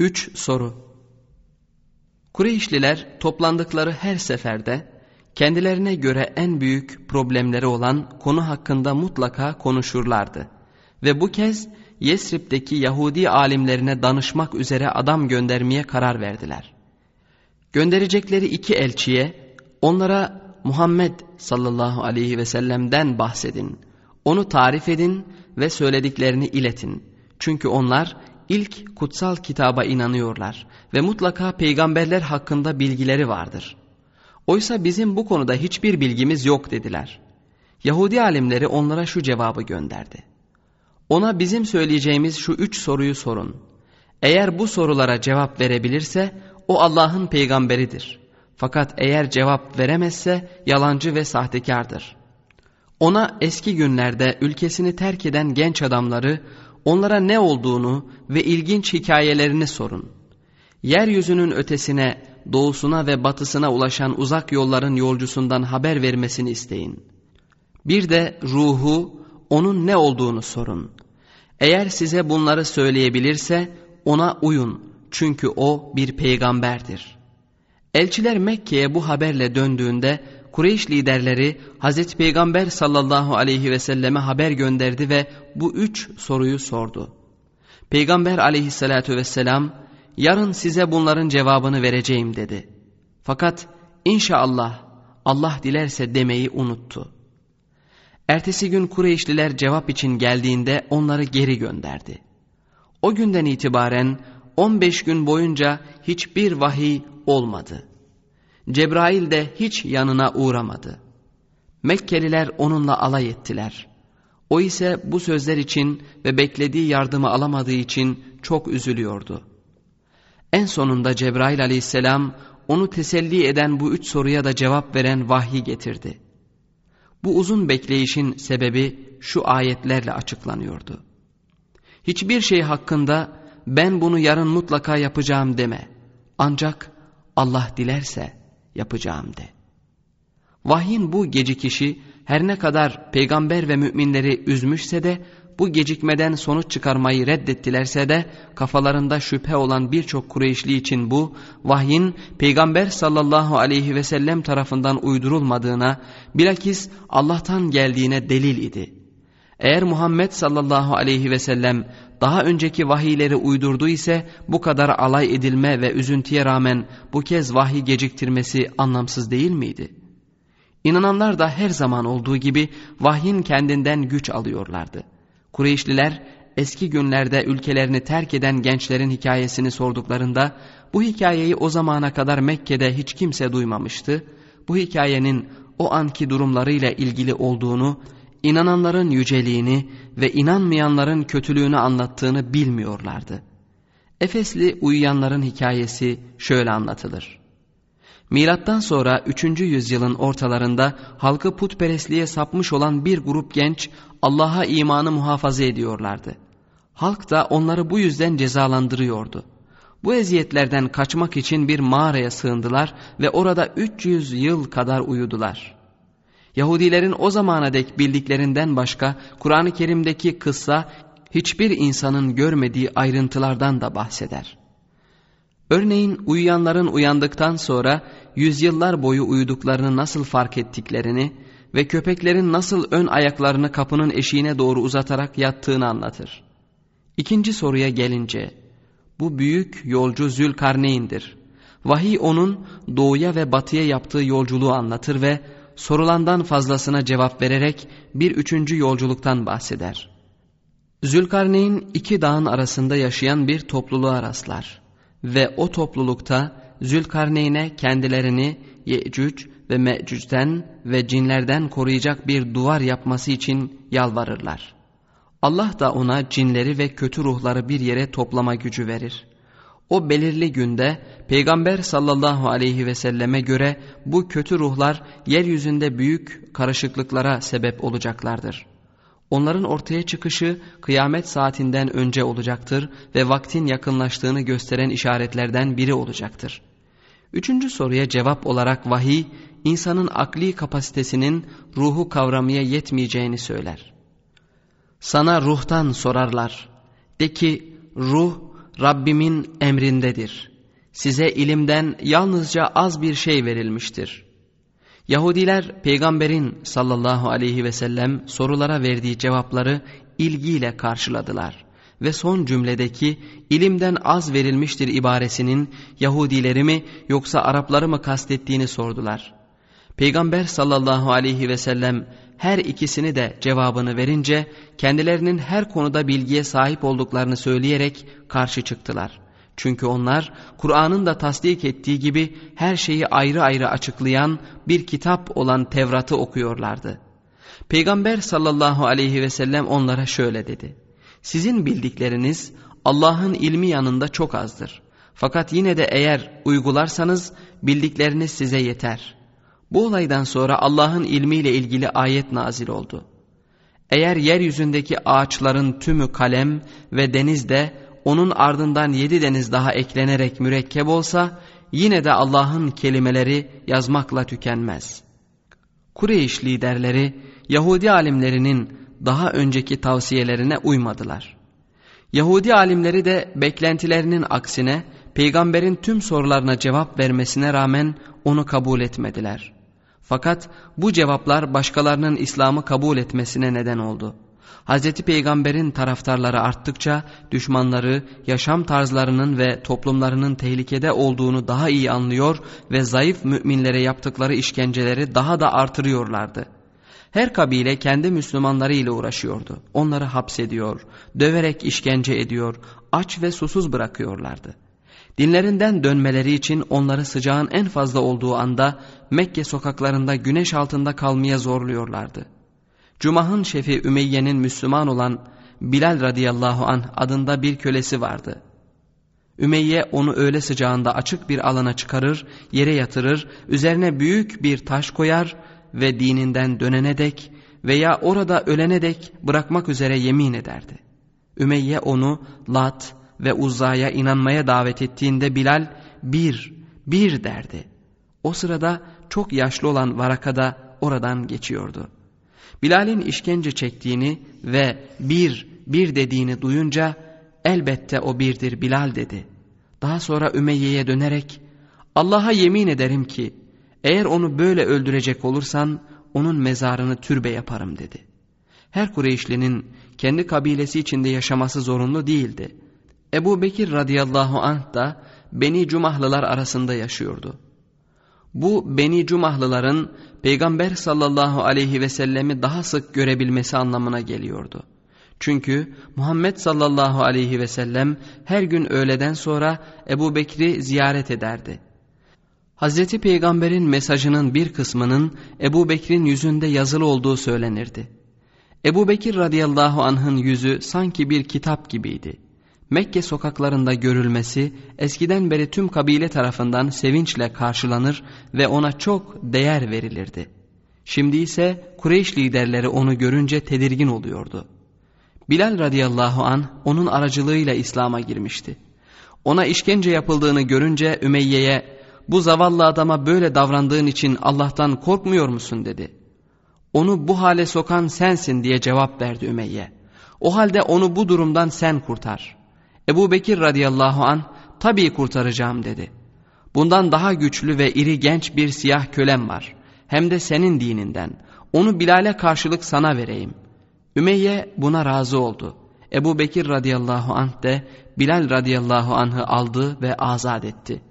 3 soru Kureyşliler toplandıkları her seferde kendilerine göre en büyük problemleri olan konu hakkında mutlaka konuşurlardı. Ve bu kez Yesrib'deki Yahudi alimlerine danışmak üzere adam göndermeye karar verdiler. Gönderecekleri iki elçiye onlara Muhammed sallallahu aleyhi ve sellem'den bahsedin. Onu tarif edin ve söylediklerini iletin. Çünkü onlar ilk kutsal kitaba inanıyorlar ve mutlaka peygamberler hakkında bilgileri vardır. Oysa bizim bu konuda hiçbir bilgimiz yok dediler. Yahudi alimleri onlara şu cevabı gönderdi. Ona bizim söyleyeceğimiz şu üç soruyu sorun. Eğer bu sorulara cevap verebilirse o Allah'ın peygamberidir. Fakat eğer cevap veremezse yalancı ve sahtekardır. Ona eski günlerde ülkesini terk eden genç adamları onlara ne olduğunu ve ilginç hikayelerini sorun. Yeryüzünün ötesine, doğusuna ve batısına ulaşan uzak yolların yolcusundan haber vermesini isteyin. Bir de ruhu, onun ne olduğunu sorun. Eğer size bunları söyleyebilirse ona uyun çünkü o bir peygamberdir. Elçiler Mekke'ye bu haberle döndüğünde Kureyş liderleri Hazreti Peygamber sallallahu aleyhi ve selleme haber gönderdi ve bu üç soruyu sordu. Peygamber aleyhissalatü vesselam yarın size bunların cevabını vereceğim dedi. Fakat inşallah Allah dilerse demeyi unuttu. Ertesi gün Kureyşliler cevap için geldiğinde onları geri gönderdi. O günden itibaren 15 gün boyunca hiçbir vahiy olmadı. Cebrail de hiç yanına uğramadı. Mekkeliler onunla alay ettiler. O ise bu sözler için ve beklediği yardımı alamadığı için çok üzülüyordu. En sonunda Cebrail aleyhisselam onu teselli eden bu üç soruya da cevap veren vahyi getirdi. Bu uzun bekleyişin sebebi şu ayetlerle açıklanıyordu. Hiçbir şey hakkında ben bunu yarın mutlaka yapacağım deme. Ancak Allah dilerse yapacağım de. Vahyin bu gecikişi her ne kadar peygamber ve müminleri üzmüşse de bu gecikmeden sonuç çıkarmayı reddettilerse de kafalarında şüphe olan birçok Kureyşli için bu vahyin peygamber sallallahu aleyhi ve sellem tarafından uydurulmadığına bilakis Allah'tan geldiğine delil idi. Eğer Muhammed sallallahu aleyhi ve sellem daha önceki vahiyleri uydurdu ise bu kadar alay edilme ve üzüntüye rağmen bu kez vahiy geciktirmesi anlamsız değil miydi? İnananlar da her zaman olduğu gibi vahyin kendinden güç alıyorlardı. Kureyşliler eski günlerde ülkelerini terk eden gençlerin hikayesini sorduklarında bu hikayeyi o zamana kadar Mekke'de hiç kimse duymamıştı. Bu hikayenin o anki durumlarıyla ilgili olduğunu, inananların yüceliğini ve inanmayanların kötülüğünü anlattığını bilmiyorlardı. Efesli uyuyanların hikayesi şöyle anlatılır. Milattan sonra 3. yüzyılın ortalarında halkı putperestliğe sapmış olan bir grup genç Allah'a imanı muhafaza ediyorlardı. Halk da onları bu yüzden cezalandırıyordu. Bu eziyetlerden kaçmak için bir mağaraya sığındılar ve orada 300 yıl kadar uyudular. Yahudilerin o zamana dek bildiklerinden başka Kur'an-ı Kerim'deki kıssa hiçbir insanın görmediği ayrıntılardan da bahseder. Örneğin uyuyanların uyandıktan sonra yüzyıllar boyu uyuduklarını nasıl fark ettiklerini ve köpeklerin nasıl ön ayaklarını kapının eşiğine doğru uzatarak yattığını anlatır. İkinci soruya gelince, bu büyük yolcu Zülkarneyn'dir. Vahiy onun doğuya ve batıya yaptığı yolculuğu anlatır ve sorulandan fazlasına cevap vererek bir üçüncü yolculuktan bahseder. Zülkarneyn iki dağın arasında yaşayan bir topluluğa rastlar ve o toplulukta Zülkarneyn'e kendilerini Yecüc ve Mecüc'ten ve cinlerden koruyacak bir duvar yapması için yalvarırlar. Allah da ona cinleri ve kötü ruhları bir yere toplama gücü verir. O belirli günde Peygamber sallallahu aleyhi ve selleme göre bu kötü ruhlar yeryüzünde büyük karışıklıklara sebep olacaklardır. Onların ortaya çıkışı kıyamet saatinden önce olacaktır ve vaktin yakınlaştığını gösteren işaretlerden biri olacaktır. Üçüncü soruya cevap olarak vahiy, insanın akli kapasitesinin ruhu kavramaya yetmeyeceğini söyler. Sana ruhtan sorarlar. De ki ruh Rabbimin emrindedir. Size ilimden yalnızca az bir şey verilmiştir. Yahudiler peygamberin sallallahu aleyhi ve sellem sorulara verdiği cevapları ilgiyle karşıladılar. Ve son cümledeki ilimden az verilmiştir ibaresinin Yahudileri mi yoksa Arapları mı kastettiğini sordular. Peygamber sallallahu aleyhi ve sellem her ikisini de cevabını verince kendilerinin her konuda bilgiye sahip olduklarını söyleyerek karşı çıktılar. Çünkü onlar Kur'an'ın da tasdik ettiği gibi her şeyi ayrı ayrı açıklayan bir kitap olan Tevrat'ı okuyorlardı. Peygamber sallallahu aleyhi ve sellem onlara şöyle dedi. Sizin bildikleriniz Allah'ın ilmi yanında çok azdır. Fakat yine de eğer uygularsanız bildikleriniz size yeter.'' Bu olaydan sonra Allah'ın ilmiyle ilgili ayet nazil oldu. Eğer yeryüzündeki ağaçların tümü kalem ve deniz de onun ardından yedi deniz daha eklenerek mürekkep olsa yine de Allah'ın kelimeleri yazmakla tükenmez. Kureyş liderleri Yahudi alimlerinin daha önceki tavsiyelerine uymadılar. Yahudi alimleri de beklentilerinin aksine peygamberin tüm sorularına cevap vermesine rağmen onu kabul etmediler.'' Fakat bu cevaplar başkalarının İslam'ı kabul etmesine neden oldu. Hz. Peygamber'in taraftarları arttıkça düşmanları yaşam tarzlarının ve toplumlarının tehlikede olduğunu daha iyi anlıyor ve zayıf müminlere yaptıkları işkenceleri daha da artırıyorlardı. Her kabile kendi Müslümanları ile uğraşıyordu. Onları hapsediyor, döverek işkence ediyor, aç ve susuz bırakıyorlardı. Dinlerinden dönmeleri için onları sıcağın en fazla olduğu anda Mekke sokaklarında güneş altında kalmaya zorluyorlardı. Cumah'ın şefi Ümeyye'nin Müslüman olan Bilal radıyallahu anh adında bir kölesi vardı. Ümeyye onu öğle sıcağında açık bir alana çıkarır, yere yatırır, üzerine büyük bir taş koyar ve dininden dönene dek veya orada ölene dek bırakmak üzere yemin ederdi. Ümeyye onu Lat, ve Uzza'ya inanmaya davet ettiğinde Bilal bir, bir derdi. O sırada çok yaşlı olan Varaka da oradan geçiyordu. Bilal'in işkence çektiğini ve bir, bir dediğini duyunca elbette o birdir Bilal dedi. Daha sonra Ümeyye'ye dönerek Allah'a yemin ederim ki eğer onu böyle öldürecek olursan onun mezarını türbe yaparım dedi. Her Kureyşlinin kendi kabilesi içinde yaşaması zorunlu değildi. Ebu Bekir radıyallahu anh da Beni Cumahlılar arasında yaşıyordu. Bu Beni Cumahlıların Peygamber sallallahu aleyhi ve sellemi daha sık görebilmesi anlamına geliyordu. Çünkü Muhammed sallallahu aleyhi ve sellem her gün öğleden sonra Ebu Bekir'i ziyaret ederdi. Hazreti Peygamber'in mesajının bir kısmının Ebu Bekir'in yüzünde yazılı olduğu söylenirdi. Ebu Bekir radıyallahu anh'ın yüzü sanki bir kitap gibiydi. Mekke sokaklarında görülmesi eskiden beri tüm kabile tarafından sevinçle karşılanır ve ona çok değer verilirdi. Şimdi ise Kureyş liderleri onu görünce tedirgin oluyordu. Bilal radıyallahu an onun aracılığıyla İslam'a girmişti. Ona işkence yapıldığını görünce Ümeyye'ye bu zavallı adama böyle davrandığın için Allah'tan korkmuyor musun dedi. Onu bu hale sokan sensin diye cevap verdi Ümeyye. O halde onu bu durumdan sen kurtar.'' Ebu Bekir radıyallahu an tabii kurtaracağım dedi. Bundan daha güçlü ve iri genç bir siyah kölem var. Hem de senin dininden. Onu Bilal'e karşılık sana vereyim. Ümeyye buna razı oldu. Ebu Bekir radıyallahu anh de Bilal radıyallahu anh'ı aldı ve azat etti.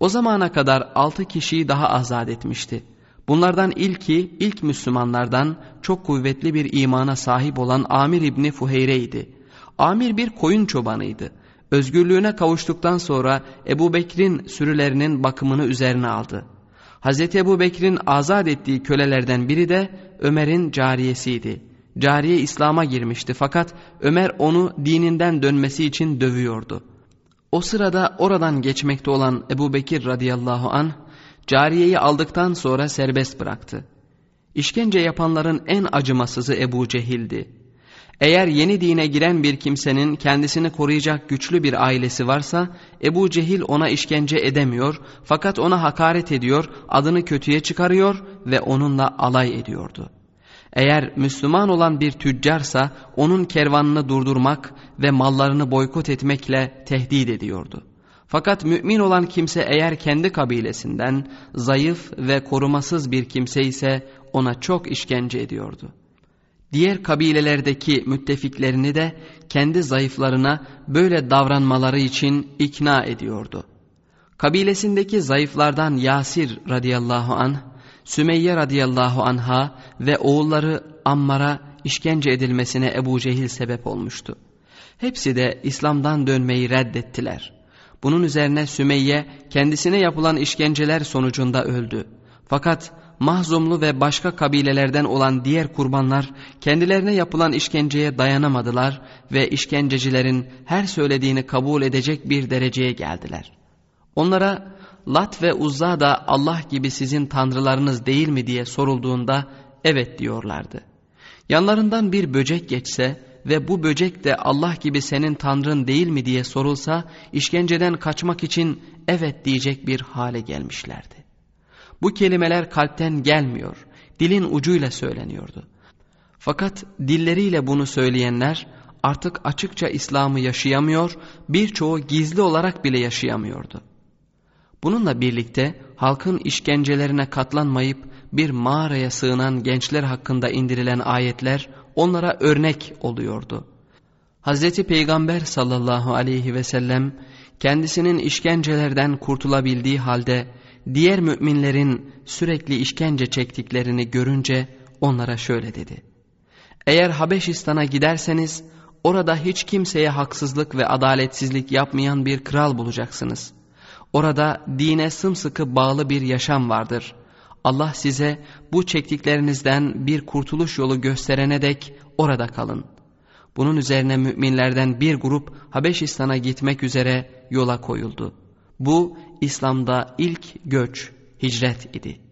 O zamana kadar altı kişiyi daha azat etmişti. Bunlardan ilki ilk Müslümanlardan çok kuvvetli bir imana sahip olan Amir İbni Fuheyre'ydi. Amir bir koyun çobanıydı. Özgürlüğüne kavuştuktan sonra Ebu Bekir'in sürülerinin bakımını üzerine aldı. Hazreti Ebu Bekir'in azat ettiği kölelerden biri de Ömer'in cariyesiydi. Cariye İslam'a girmişti fakat Ömer onu dininden dönmesi için dövüyordu. O sırada oradan geçmekte olan Ebu Bekir radıyallahu an cariyeyi aldıktan sonra serbest bıraktı. İşkence yapanların en acımasızı Ebu Cehil'di. Eğer yeni dine giren bir kimsenin kendisini koruyacak güçlü bir ailesi varsa Ebu Cehil ona işkence edemiyor fakat ona hakaret ediyor, adını kötüye çıkarıyor ve onunla alay ediyordu. Eğer Müslüman olan bir tüccarsa onun kervanını durdurmak ve mallarını boykot etmekle tehdit ediyordu. Fakat mümin olan kimse eğer kendi kabilesinden zayıf ve korumasız bir kimse ise ona çok işkence ediyordu. Diğer kabilelerdeki müttefiklerini de kendi zayıflarına böyle davranmaları için ikna ediyordu. Kabilesindeki zayıflardan Yasir radıyallahu anh, Sümeyye radıyallahu anha ve oğulları Ammar'a işkence edilmesine Ebu Cehil sebep olmuştu. Hepsi de İslam'dan dönmeyi reddettiler. Bunun üzerine Sümeyye kendisine yapılan işkenceler sonucunda öldü. Fakat Mahzumlu ve başka kabilelerden olan diğer kurbanlar kendilerine yapılan işkenceye dayanamadılar ve işkencecilerin her söylediğini kabul edecek bir dereceye geldiler. Onlara Lat ve Uzza da Allah gibi sizin tanrılarınız değil mi diye sorulduğunda evet diyorlardı. Yanlarından bir böcek geçse ve bu böcek de Allah gibi senin tanrın değil mi diye sorulsa işkenceden kaçmak için evet diyecek bir hale gelmişlerdi. Bu kelimeler kalpten gelmiyor, dilin ucuyla söyleniyordu. Fakat dilleriyle bunu söyleyenler artık açıkça İslam'ı yaşayamıyor, birçoğu gizli olarak bile yaşayamıyordu. Bununla birlikte halkın işkencelerine katlanmayıp bir mağaraya sığınan gençler hakkında indirilen ayetler onlara örnek oluyordu. Hazreti Peygamber sallallahu aleyhi ve sellem kendisinin işkencelerden kurtulabildiği halde diğer müminlerin sürekli işkence çektiklerini görünce onlara şöyle dedi. Eğer Habeşistan'a giderseniz orada hiç kimseye haksızlık ve adaletsizlik yapmayan bir kral bulacaksınız. Orada dine sımsıkı bağlı bir yaşam vardır. Allah size bu çektiklerinizden bir kurtuluş yolu gösterene dek orada kalın. Bunun üzerine müminlerden bir grup Habeşistan'a gitmek üzere yola koyuldu. Bu İslam'da ilk göç, hicret idi.